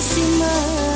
maximum